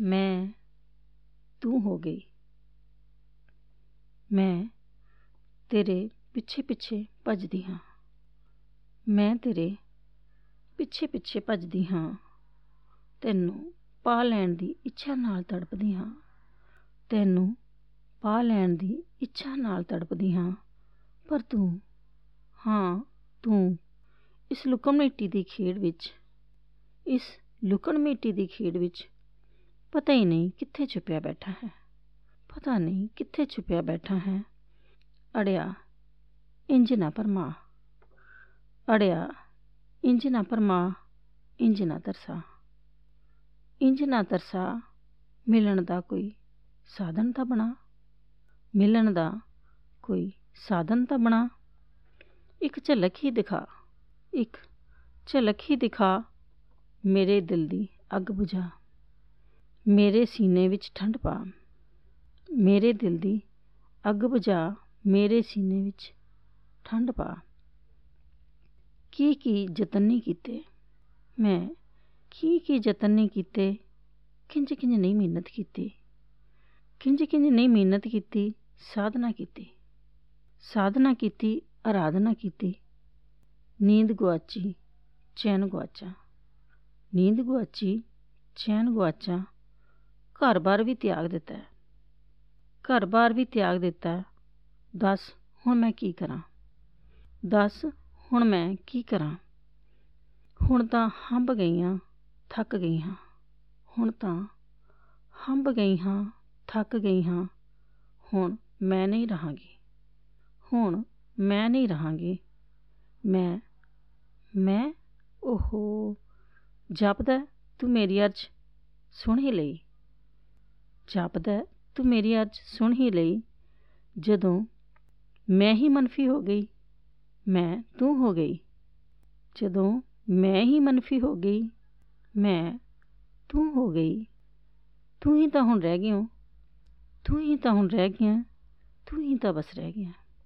ਮੈਂ, ਤੂੰ ਹੋ ਗਈ। ਮੈਂ ਤੇਰੇ ਪਿੱਛੇ ਪਿੱਛੇ ਭੱਜਦੀ ਹਾਂ। ਮੈਂ ਤੇਰੇ ਪਿੱਛੇ ਪਿੱਛੇ ਭੱਜਦੀ ਹਾਂ। ਤੈਨੂੰ ਪਾ ਲੈਣ ਦੀ ਇੱਛਾ ਨਾਲ ਤੜਪਦੀ ਹਾਂ। ਤੈਨੂੰ ਪਾ ਲੈਣ ਦੀ ਇੱਛਾ ਨਾਲ ਤੜਪਦੀ ਹਾਂ। ਪਰ ਤੂੰ, ਹਾਂ, ਤੂੰ ਇਸ ਲੁਕਣ ਮਿੱਟੀ ਦੀ ਖੇਡ ਵਿੱਚ, ਇਸ ਲੁਕਣ ਮਿੱਟੀ ਦੀ ਖੇਡ ਵਿੱਚ ਪਤਾ ਹੀ ਨਹੀਂ ਕਿੱਥੇ ਛੁਪਿਆ ਬੈਠਾ ਹੈ। ਪਤਾ ਨਹੀਂ ਕਿੱਥੇ ਛੁਪਿਆ ਬੈਠਾ ਹੈ। ਅੜਿਆ ਇੰਜ ਨਾ ਪਰਮਾ ਅੜਿਆ ਇੰਜ ਨਾ ਪਰਮਾ ਇੰਜ ਨਾ ਤਰਸਾ। ਇੰਜ ਨਾ ਤਰਸਾ, ਮਿਲਣ ਦਾ ਕੋਈ ਸਾਧਨ ਤਾਂ ਬਣਾ। ਮਿਲਣ ਦਾ ਕੋਈ ਸਾਧਨ ਤਾਂ ਬਣਾ। ਇੱਕ ਝਲਕ ਹੀ ਦਿਖਾ, ਇੱਕ ਝਲਕ ਹੀ ਦਿਖਾ। ਮੇਰੇ ਦਿਲ ਦੀ ਅੱਗ ਬੁਝਾ। ਮੇਰੇ ਸੀਨੇ ਵਿੱਚ ਠੰਡ ਪਾ। ਮੇਰੇ ਦਿਲ ਦੀ ਅੱਗ ਬੁਝਾ ਮੇਰੇ ਸੀਨੇ ਵਿੱਚ ਠੰਡ ਪਾ। ਕੀ ਕੀ ਯਤਨ ਨਹੀਂ ਕੀਤੇ? ਮੈਂ ਕੀ ਕੀ ਯਤਨ ਨਹੀਂ ਕੀਤੇ? ਕਿੰਜ ਕਿੰਜ ਨਹੀਂ ਮਿਹਨਤ ਕੀਤੀ? ਕਿੰਜ ਕਿੰਜ ਨਹੀਂ ਮਿਹਨਤ ਕੀਤੀ? ਸਾਧਨਾ ਕੀਤੀ। ਸਾਧਨਾ ਕੀਤੀ ਆਰਾਧਨਾ ਕੀਤੀ। ਨੀਂਦ ਗੁਆਚੀ, ਚੈਨ ਗੁਆਚਾ। ਨੀਂਦ ਗੁਆਚੀ, ਚੈਨ ਗੁਆਚਾ। ਘਰ-ਬਾਰ ਵੀ ਤਿਆਗ ਦਿੱਤਾ ਘਰ-ਬਾਰ ਵੀ ਤਿਆਗ ਦਿੱਤਾ ਦੱਸ, ਹੁਣ ਮੈਂ ਕੀ ਕਰਾਂ? ਦੱਸ, ਹੁਣ ਮੈਂ ਕੀ ਕਰਾਂ? ਹੁਣ ਤਾਂ ਹੰਬ ਗਈ ਹਾਂ ਥੱਕ ਗਈ ਹਾਂ ਹੁਣ ਤਾਂ ਹੰਬ ਗਈ ਹਾਂ ਥੱਕ ਗਈ ਹਾਂ ਹੁਣ ਮੈਂ ਨਹੀਂ ਰਹਾਂਗੀ। ਹੁਣ ਮੈਂ ਨਹੀਂ ਰਹਾਂਗੀ। ਮੈਂ ਮੈਂ, ਓਹੋ। ਜਪਦਾ ਤੂੰ ਮੇਰੀ ਅਰਜ਼ ਸੁਣ ਹੀ ਲਈ। ਜਾਪਦਾ ਤੂੰ ਮੇਰੀ ਅਰਜ਼ ਸੁਣ ਹੀ ਲਈ। ਜਦੋਂ ਮੈਂ ਹੀ ਮਨਫੀ ਹੋ ਗਈ, ਮੈਂ ਤੂੰ ਹੋ ਗਈ। ਜਦੋਂ ਮੈਂ ਹੀ ਮਨਫੀ ਹੋ ਗਈ, ਮੈਂ ਤੂੰ ਹੋ ਗਈ। ਤੂੰ ਹੀ ਤਾਂ ਹੁਣ ਰਹਿ ਗਿਆ ਤੂੰ ਹੀ ਤਾਂ ਹੁਣ ਰਹਿ ਗਿਆ ਤੂੰ ਹੀ ਤਾਂ ਬਸ ਰਹਿ ਗਿਆ